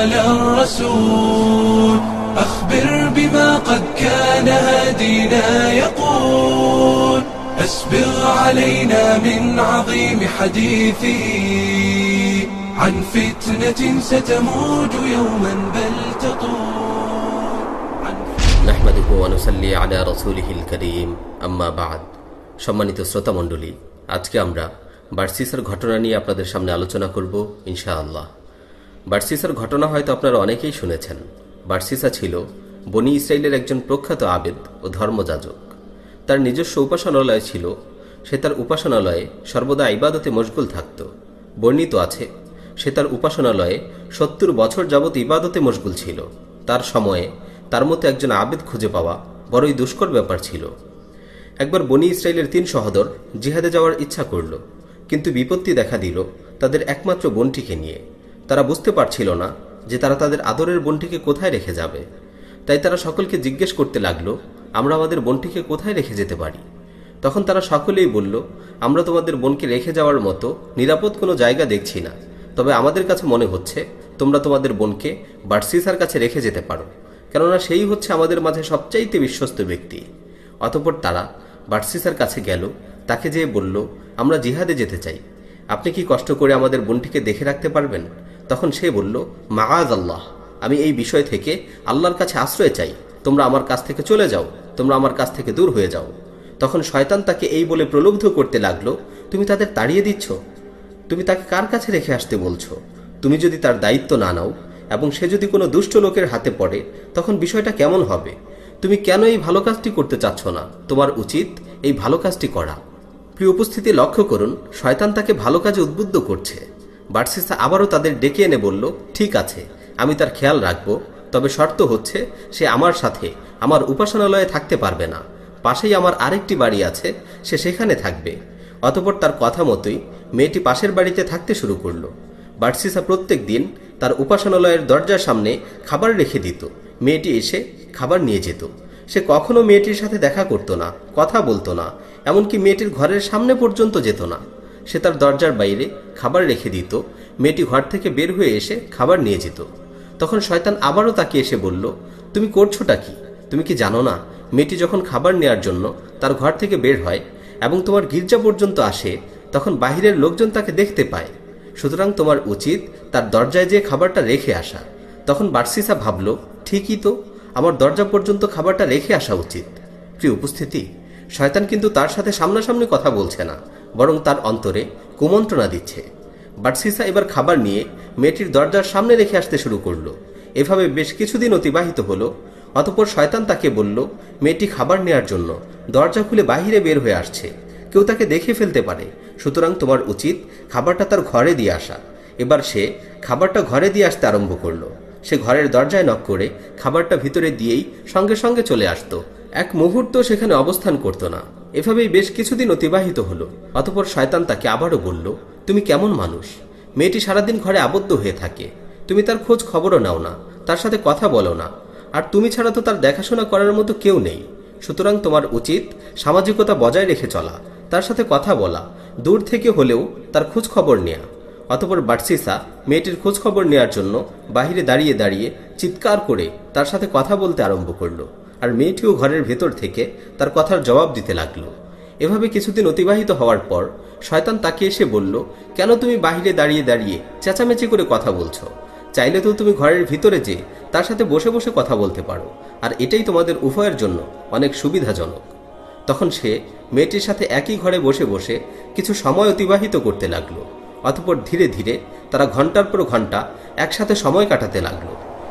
قال الرسول أخبر بما قد كان هدينا يقول أسبغ علينا من عظيم حديثه عن فتنة ستموج يوما بل تطول عن নাহমাদুহু অনুসাল্লি আলা রসুলহিল করিম আম্মা বাদ সম্মানিত শ্রোতা মণ্ডলী আজকে আমরা বার্সিসের ঘটনা নিয়ে আপনাদের সামনে আলোচনা করব ইনশাআল্লাহ বার্সিসের ঘটনা হয়তো আপনারা অনেকেই শুনেছেন। বার্সিসা ছিল বনি ইসরায়েলের একজন প্রখ্যাত আবেদ ও ধর্মযাজক। তার নিজস্ব উপাসনালয় ছিল, সে তার উপাসনালয়ে সর্বদা ইবাদতে মশগুল থাকত। বর্ণিত আছে, সে তার উপাসনালয়ে সত্তর বছর যাবৎ ইবাদতে মশগুল ছিল। তার সময়ে তার মতো একজন আবেদ খুঁজে পাওয়া বড়ই দুষ্কর ব্যাপার ছিল। একবার বনি ইসরায়েলের তিন সহদর জিহাদে যাওয়ার ইচ্ছা করল, কিন্তু বিপত্তি দেখা দিল তাদের একমাত্র বোনটিকে নিয়ে। তারা বুঝতে পারছিল না যে তারা তাদের আদরের বোনটিকে কোথায় রেখে যাবে। তাই তারা সকলকে জিজ্ঞেস করতে লাগল, আমরা আমাদের বোনটিকে কোথায় রেখে যেতে পারি? তখন তারা সকলেই বলল, আমরা তোমাদের বোনকে রেখে যাওয়ার মতো নিরাপদ কোনো জায়গা দেখছি না। তবে আমাদের কাছে মনে হচ্ছে তোমরা তোমাদের বোনকে বার্সিসার কাছে রেখে যেতে পারো, কেননা সেই হচ্ছে আমাদের মাঝে সবচাইতে বিশ্বস্ত ব্যক্তি। অতপর তারা বার্সিসার কাছে গেল, তাকে যেয়ে বলল, আমরা জিহাদে যেতে চাই। আপনি কি কষ্ট করে আমাদের বোনটিকে দেখে রাখতে পারবেন? তখন সে বলল মাআজ আল্লাহ, আমি এই বিষয় থেকে আল্লাহর কাছে আশ্রয় চাই। তোমরা আমার কাছ থেকে চলে যাও, তোমরা আমার কাছ থেকে দূর হয়ে যাও। তখন শয়তান তাকে এই বলে প্রলুব্ধ করতে লাগল, তুমি তাদের তাড়িয়ে দিচ্ছ? তুমি তাকে কার কাছে রেখে আসতে বলছো? তুমি যদি তার দায়িত্ব না নাও এবং সে যদি কোনো দুষ্ট লোকের হাতে পড়ে, তখন বিষয়টা কেমন হবে? তুমি কেন এই ভালো কাজটি করতে চাচ্ছ না? তোমার উচিত এই ভালো কাজটি করা। প্রিয় উপস্থিতি লক্ষ্য করুন, শয়তান তাকে ভালো কাজে উদ্বুদ্ধ করছে। বার্সিসা আবারও তাদের ডেকে এনে বলল, ঠিক আছে, আমি তার খেয়াল রাখব। তবে শর্ত হচ্ছে, সে আমার সাথে, আমার উপাসনালয়ে থাকতে পারবে না। পাশেই আমার আরেকটি বাড়ি আছে, সে সেখানে থাকবে। অতপর তার কথা মতোই মেয়েটি পাশের বাড়িতে থাকতে শুরু করল। বার্সিসা প্রত্যেক দিন তার উপাসনালয়ের দরজার সামনে খাবার রেখে দিত। মেয়েটি এসে খাবার নিয়ে যেত। সে কখনো মেয়েটির সাথে দেখা করত না, কথা বলতো না, এমনকি মেয়েটির ঘরের সামনে পর্যন্ত যেত না। সে তার দরজার বাইরে খাবার রেখে দিত, মেয়েটি ঘর থেকে বের হয়ে এসে খাবার নিয়ে যেত। তখন শয়তান আবারও তাকে এসে বলল, তুমি করছোটা কি? তুমি কি জানো না? মেয়েটি যখন খাবার নেয়ার জন্য তার ঘর থেকে বের হয় এবং তোমার গির্জা পর্যন্ত আসে, তখন বাহিরের লোকজন তাকে দেখতে পায়। সুতরাং তোমার উচিত তার দরজায় যেয়ে খাবারটা রেখে আসা। তখন বার্সিসা ভাবল, ঠিকই তো, আমার দরজা পর্যন্ত খাবারটা রেখে আসা উচিত। প্রিয় উপস্থিতি, শয়তান কিন্তু তার সাথে সামনাসামনি কথা বলছে না, বরং তার অন্তরে কুমন্ত্রণা দিচ্ছে। বার্সিসা এবার খাবার নিয়ে মেয়েটির দরজার সামনে রেখে আসতে শুরু করল। এভাবে বেশ কিছুদিন অতিবাহিত হলো, অতপর শয়তান তাকে বলল, মেয়েটি খাবার নেয়ার জন্য দরজা খুলে বাহিরে বের হয়ে আসছে। কেউ তাকে দেখে ফেলতে পারে। সুতরাং তোমার উচিত খাবারটা তার ঘরে দিয়ে আসা। এবার সে খাবারটা ঘরে দিয়ে আসতে আরম্ভ করল। সে ঘরের দরজায় নক করে খাবারটা ভিতরে দিয়েই সঙ্গে সঙ্গে চলে আসতো। এক মুহূর্ত সেখানে অবস্থান করতো না। এভাবেই বেশ কিছুদিন অতিবাহিত হলো। অতপর শয়তান তাকে আবারও বলল, তুমি কেমন মানুষ? মেয়েটি সারাদিন ঘরে আবদ্ধ হয়ে থাকে। তুমি তার খোঁজ খবরও নাও না, তার সাথে কথা বলো না। আর তুমি ছাড়া তো তার দেখাশোনা করার মতো কেউ নেই। সুতরাং তোমার উচিত সামাজিকতা বজায় রেখে চলা, তার সাথে কথা বলা, দূর থেকে হলেও তার খোঁজ খবর নেয়া। অতপর বার্সিসা মেয়েটির খোঁজ খবর নেয়ার জন্য বাহিরে দাঁড়িয়ে দাঁড়িয়ে চিৎকার করে তার সাথে কথা বলতে আরম্ভ করল। আর মেয়েটিও ঘরের ভেতর থেকে তার কথার জবাব দিতে লাগল। এভাবে কিছুদিন অতিবাহিত হওয়ার পর শয়তান তাকে এসে বলল, কেন তুমি বাহিরে দাঁড়িয়ে দাঁড়িয়ে চেঁচামেচি করে কথা বলছো? চাইলে তো তুমি ঘরের ভিতরে যে তার সাথে বসে বসে কথা বলতে পারো। আর এটাই তোমাদের উভয়ের জন্য অনেক সুবিধাজনক। তখন সে মেয়েটির সাথে একই ঘরে বসে বসে কিছু সময় অতিবাহিত করতে লাগল। অতপর ধীরে ধীরে তারা ঘণ্টার পর ঘণ্টা একসাথে সময় কাটাতে লাগল।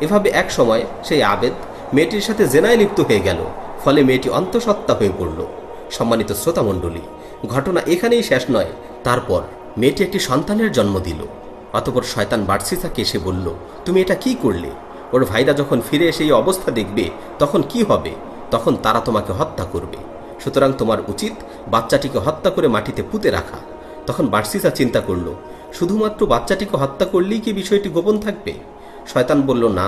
এভাবে এক সময় সেই আবেদ মেয়েটির সাথে জেনায় লিপ্ত হয়ে গেল, ফলে মেয়েটি অন্তঃসত্ত্বা হয়ে পড়ল। সম্মানিত শ্রোতামণ্ডলী, ঘটনা এখানেই শেষ নয়। তারপর মেয়েটি একটি সন্তানের জন্ম দিল। অতপর শয়তান বার্সিসাকে এসে বলল, তুমি এটা কি করলে? ওর ভাইরা যখন ফিরে এসে এই অবস্থা দেখবে, তখন কি হবে? তখন তারা তোমাকে হত্যা করবে। সুতরাং তোমার উচিত বাচ্চাটিকে হত্যা করে মাটিতে পুঁতে রাখা। তখন বার্সিসা চিন্তা করল, শুধুমাত্র বাচ্চাটিকে হত্যা করলেই কি বিষয়টি গোপন থাকবে? শয়তান বলল, না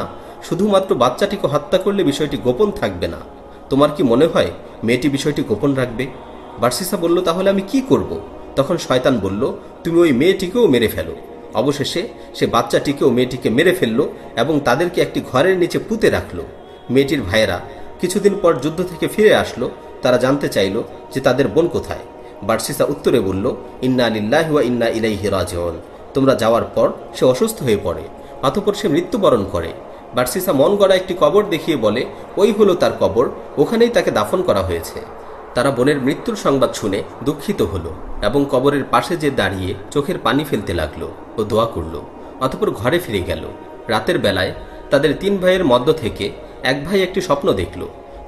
শুধুমাত্র বাচ্চাটিকে হত্যা করলে বিষয়টি গোপন থাকবে না। তোমার কি মনে হয় মেয়েটি বিষয়টি গোপন রাখবে? বার্সিসা বলল, তাহলে আমি কি করব? তখন শয়তান বলল, তুমি ওই মেয়েটিকেও মেরে ফেলো। অবশেষে সে বাচ্চাটিকেও মেয়েটিকে মেরে ফেলল এবং তাদেরকে একটি ঘরের নিচে পুঁতে রাখল। মেয়েটির ভাইয়েরা কিছুদিন পর যুদ্ধ থেকে ফিরে আসলো। তারা জানতে চাইল যে তাদের বোন কোথায়। বার্সিসা উত্তরে বলল, ইন্না আলিল্লাহ ওয়া ইন্না ইলাইহি রাজিউন। তোমরা যাওয়ার পর সে অসুস্থ হয়ে পড়ে, অতপর সে মৃত্যুবরণ করে। বার্সিসা মন গড়া একটি কবর দেখিয়ে বলে, ওই হলো তার কবর, ওখানেই তাকে দাফন করা হয়েছে। তারা বোনের মৃত্যুর সংবাদ শুনে দুঃখিত হলো এবং কবরের পাশে যে দাঁড়িয়ে চোখের পানি ফেলতে লাগল ও দোয়া করল, অতপর ঘরে ফিরে গেল। রাতের বেলায় তাদের তিন ভাইয়ের মধ্য থেকে এক ভাই একটি স্বপ্ন দেখল।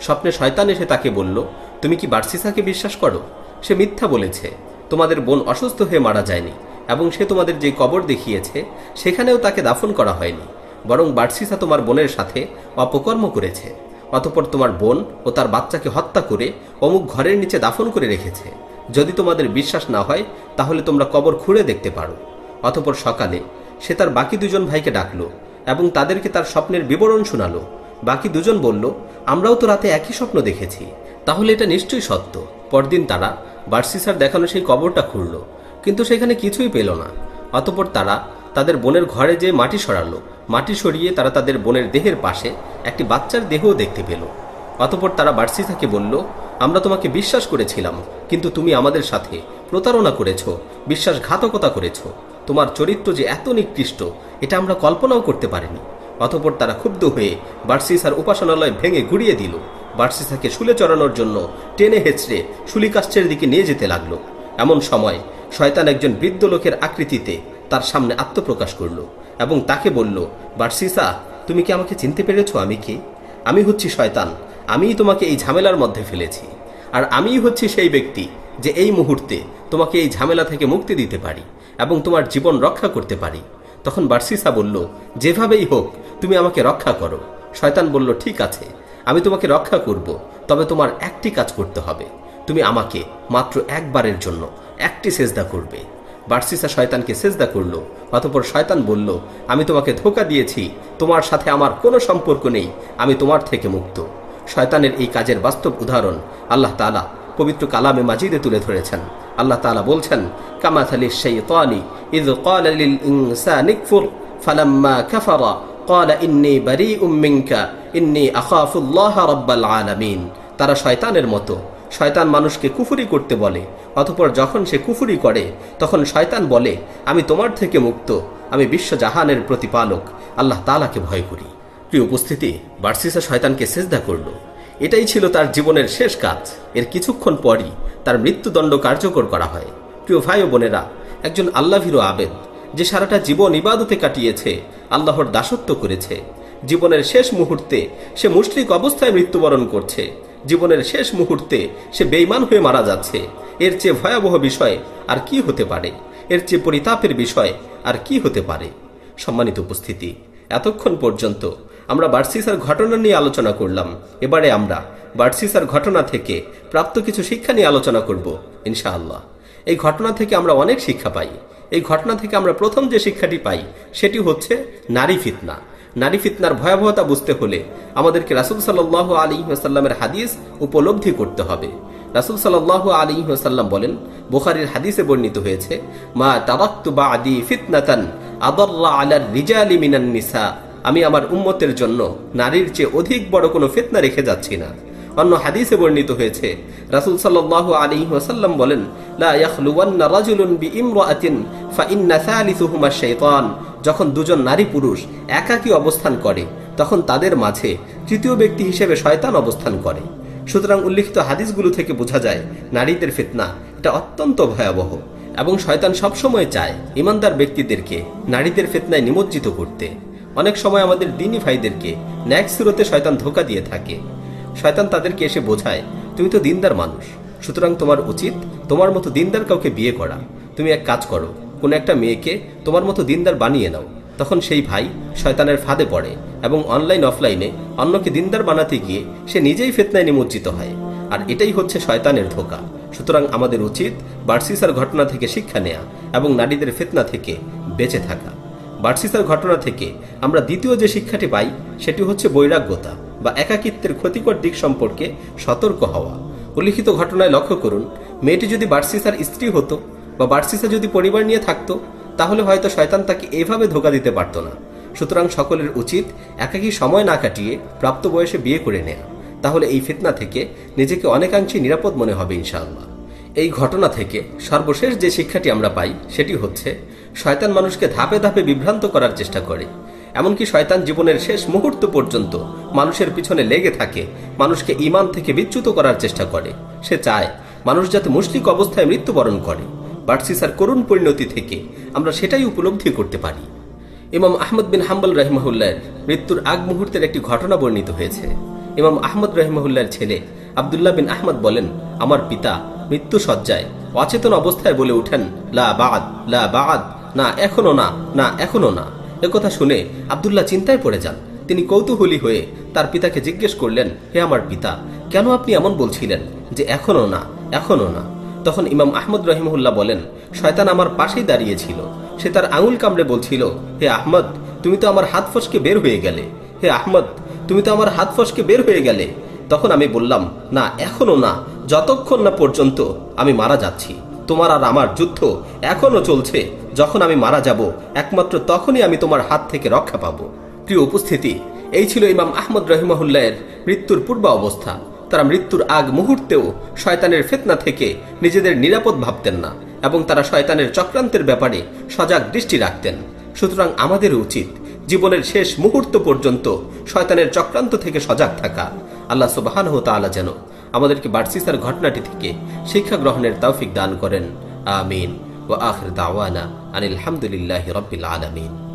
স্বপ্নে শয়তান এসে তাকে বলল, তুমি কি বার্সিসাকে বিশ্বাস করো? সে মিথ্যা বলেছে। তোমাদের বোন অসুস্থ হয়ে মারা যায়নি এবং সে তোমাদের যে কবর দেখিয়েছে, সেখানেও তাকে দাফন করা হয়নি। বরং বার্সিসা তোমার বোনের সাথে অপকর্ম করেছে, অতপর তোমার বোন ও তার বাচ্চাকে হত্যা করে অমুক ঘরের নিচে দাফন করে রেখেছে। যদি তোমাদের বিশ্বাস না হয়, তাহলে তোমরা কবর খুঁড়ে দেখতে পারো। অতপর সকালে সে তার বাকি দুজন ভাইকে ডাকলো এবং তাদেরকে তার স্বপ্নের বিবরণ শোনালো। বাকি দুজন বলল, আমরাও তো রাতে একই স্বপ্ন দেখেছি। তাহলে এটা নিশ্চয়ই সত্য। পরদিন তারা বার্সিসার দেখানো সেই কবরটা খুঁড়ল, কিন্তু সেখানে কিছুই পেল না। অতপর তারা তাদের বোনের ঘরে যে মাটি সরালো, মাটি সরিয়ে তারা তাদের বোনের দেহের পাশে একটি বাচ্চার দেহও দেখতে পেল। অতপর তারা বার্সিসাকে বলল, আমরা তোমাকে বিশ্বাস করেছিলাম, কিন্তু তুমি আমাদের সাথে প্রতারণা করেছ, বিশ্বাসঘাতকতা করেছ। তোমার চরিত্র যে এত নিকৃষ্ট, এটা আমরা কল্পনাও করতে পারিনি। অতপর তারা ক্ষুব্ধ হয়ে বার্সিসার উপাসনালয় ভেঙে ঘুরিয়ে দিল। বার্সিসাকে শুলে চড়ানোর জন্য টেনে হেঁচড়ে শুলিকাশ্চের দিকে নিয়ে যেতে লাগল। এমন সময় শয়তান একজন বৃদ্ধ লোকের আকৃতিতে তার সামনে আত্মপ্রকাশ করল এবং তাকে বলল, বার্সিসা, তুমি কি আমাকে চিনতে পেরেছ আমি কে? আমি হচ্ছি শয়তান, আমিই তোমাকে এই ঝামেলার মধ্যে ফেলেছি। আর আমিই হচ্ছি সেই ব্যক্তি যে এই মুহূর্তে তোমাকে এই ঝামেলা থেকে মুক্তি দিতে পারি এবং তোমার জীবন রক্ষা করতে পারি। তখন বার্সিসা বলল, যেভাবেই হোক, তুমি আমাকে রক্ষা করো। শয়তান বলল, ঠিক আছে, আমি তোমাকে রক্ষা করব, তবে তোমার একটি কাজ করতে হবে। তুমি আমাকে মাত্র একবারের জন্য একটি সেজদা করবে। বার্সিসা শয়তানকে সেজদা করল অতপর শয়তান বলল আমি তোমাকে ধোকা দিয়েছি তোমার সাথে আমার কোনো সম্পর্ক নেই আমি তোমার থেকে মুক্ত শয়তানের এই কাজের বাস্তব উদাহরণ আল্লাহ তালা পবিত্র কালামে মাজিদে তুলে ধরেছেন আল্লাহ তালা বলছেন কামাথালি শাইতানি ইয قال للإنسان اكفر فلما كفر قال إني بريء منك إني أخاف الله رب العالمين তারা শয়তানের মতো শয়তান মানুষকে কুফুরি করতে বলে, অতপর যখন সে কুফুরি করে, তখন শয়তান বলে, আমি তোমার থেকে মুক্ত, আমি বিশ্বজাহানের প্রতিপালক, আল্লাহ তালাকে ভয় করি। প্রিয় উপস্থিতি, বার্সিসা শয়তানকে সেজদা করল। এটাই ছিল তার জীবনের শেষ কাজ। এর কিছুক্ষণ পরই তার মৃত্যুদণ্ড কার্যকর করা হয়। প্রিয় ভাই ও বোনেরা, একজন আল্লাভীরু আবেদ, যে সারাটা জীবন ইবাদতে কাটিয়েছে, আল্লাহর দাসত্ব করেছে। জীবনের শেষ মুহূর্তে সে মুশরিক অবস্থায় মৃত্যুবরণ করছে। জীবনের শেষ মুহূর্তে সে বেইমান হয়ে মারা যাচ্ছে। এর চেয়ে ভয়াবহ বিষয় আর কি হতে পারে? এর চেয়ে পরিতাপের বিষয় আর কি হতে পারে? সম্মানিত উপস্থিতি, এতক্ষণ পর্যন্ত আমরা বার্সিসার ঘটনা নিয়ে আলোচনা করলাম। এবারে আমরা বার্সিসার ঘটনা থেকে প্রাপ্ত কিছু শিক্ষা নিয়ে আলোচনা করব, ইনশাআল্লাহ। এই ঘটনা থেকে আমরা অনেক শিক্ষা পাই। এই ঘটনা থেকে আমরা প্রথম যে শিক্ষাটি পাই, সেটি হচ্ছে নারী ফিতনা। নারী ফিতনার ভয়াবহতা বুঝতে হলে আমাদেরকে রাসুল সাল্লাহ আলী সাল্লামের হাদিস উপলব্ধি করতে হবে। রাসুল সাল্লাহ আলী সাল্লাম বলেন, বোখারির হাদিসে বর্ণিত হয়েছে, মা তাবাক্তু বা আদি ফিতনাতান আদল্লা আলার রিজালি মিনান নিসা। আমি আমার উম্মতের জন্য নারীর চেয়ে অধিক বড় কোনো ফিতনা রেখে যাচ্ছি না। অন্য হাদিসে বর্ণিত হয়েছে। রাসুল সাল্লাহ বলেন যখন দুজন নারী পুরুষ একাকী অবস্থান করে, তখন তাদের মাঝে তৃতীয় ব্যক্তি হিসেবে শয়তান অবস্থান করে। সুতরাং উল্লিখিত হাদিসগুলো থেকে বোঝা যায়, নারীদের ফিতনা, এটা অত্যন্ত ভয়াবহ এবং শয়তান সবসময় চায় ইমানদার ব্যক্তিদেরকে নারীদের ফেতনায় নিমজ্জিত করতে। অনেক সময় আমাদের দিনী ভাইদেরকে ন্যাক সুরতে শয়তান ধোকা দিয়ে থাকে। শয়তান তাদেরকে এসে বোঝায়, তুমি তো দিনদার মানুষ। সুতরাং তোমার উচিত তোমার মতো দিনদার কাউকে বিয়ে করা। তুমি এক কাজ করো, কোনো একটা মেয়েকে তোমার মতো দিনদার বানিয়ে নাও। তখন সেই ভাই শয়তানের ফাঁদে পড়ে এবং অনলাইন অফলাইনে অন্যকে দিনদার বানাতে গিয়ে সে নিজেই ফেতনায় নিমজ্জিত হয়। আর এটাই হচ্ছে শয়তানের ধোকা। সুতরাং আমাদের উচিত বার্সিসার ঘটনা থেকে শিক্ষা নেয়া এবং নারীদের ফেতনা থেকে বেঁচে থাকা। বার্সিসার ঘটনা থেকে আমরা দ্বিতীয় যে শিক্ষাটি পাই, সেটি হচ্ছে বৈরাগ্যতা। বা একাকিত্বের ক্ষতিকর দিক সম্পর্কে সতর্ক হওয়া। উল্লিখিত ঘটনায় লক্ষ্য করুন, মেয়েটি যদি বার্সিসার স্ত্রী হতো বা বার্সিসা যদি পরিবার নিয়ে থাকতো, তাহলে হয়তো শয়তান তাকে এভাবে ধোকা দিতে পারত না। সুতরাং সকলের উচিত একাকী সময় না কাটিয়ে প্রাপ্ত বয়সে বিয়ে করে নেয়া। তাহলে এই ফিতনা থেকে নিজেকে অনেকাংশে নিরাপদ মনে হবে ইনশাআল্লাহ। এই ঘটনা থেকে সর্বশেষ যে শিক্ষাটি আমরা পাই, সেটি হচ্ছে, শয়তান মানুষকে ধাপে ধাপে বিভ্রান্ত করার চেষ্টা করে। এমনকি শয়তান জীবনের শেষ মুহূর্ত পর্যন্ত মানুষের পিছনে লেগে থাকে, মানুষকে ইমান থেকে বিচ্যুত করার চেষ্টা করে। সে চায়, মানুষ যাতে মুশরিক অবস্থায় মৃত্যুবরণ করে। বার্সিসার করুণ পরিণতি থেকে আমরা সেটাই উপলব্ধি করতে পারি। ইমাম আহমদ বিন হাম্বল রহিমাহুল্লার মৃত্যুর আগ মুহূর্তের একটি ঘটনা বর্ণিত হয়েছে। ইমাম আহমদ রহিমাহুল্লার ছেলে আবদুল্লাহ বিন আহমদ বলেন, আমার পিতা মৃত্যু সজ্জায় অচেতন অবস্থায় বলে উঠেন, লা বাদ লা বাদ, না এখনও না না এখনও না। একথা শুনে আবদুল্লাহ চিন্তায় পড়ে যান। তিনি কৌতূহলী হয়ে তার পিতাকে জিজ্ঞেস করলেন, হে আমার পিতা, কেন আপনি এমন বলছিলেন যে এখনও না এখনও না? তখন ইমাম আহমদ রহিমহুল্লাহ বলেন, শয়তান আমার পাশেই দাঁড়িয়েছিল সে তার আঙুল কামড়ে বলছিল, হে আহমদ, তুমি তো আমার হাত ফসকে বের হয়ে গেলে। হে আহমদ, তুমি তো আমার হাত ফসকে বের হয়ে গেলে। তখন আমি বললাম, না, এখনও না, যতক্ষণ না পর্যন্ত আমি মারা যাচ্ছি। তোমার আর আমার যুদ্ধ এখনও চলছে। যখন আমি মারা যাব, একমাত্র তখনই আমি তোমার হাত থেকে রক্ষা পাবো। প্রিয় উপস্থিতি, এই ছিল ইমাম আহমদ রহিমাহুল্লাহের মৃত্যুর পূর্ব অবস্থা তারা মৃত্যুর আগ মুহূর্তেও শয়তানের ফেতনা থেকে নিজেদের নিরাপদ ভাবতেন না এবং তারা শয়তানের চক্রান্তের ব্যাপারে সজাগ দৃষ্টি রাখতেন। সুতরাং আমাদের উচিত জীবনের শেষ মুহূর্ত পর্যন্ত শয়তানের চক্রান্ত থেকে সজাগ থাকা। আল্লাহ সুবাহান তাআলা যেন আমাদেরকে বার্সিসার ঘটনাটি থেকে শিক্ষা গ্রহণের তৌফিক দান করেন। আমিন। وآخر دعوانا عن الحمد لله رب العالمين.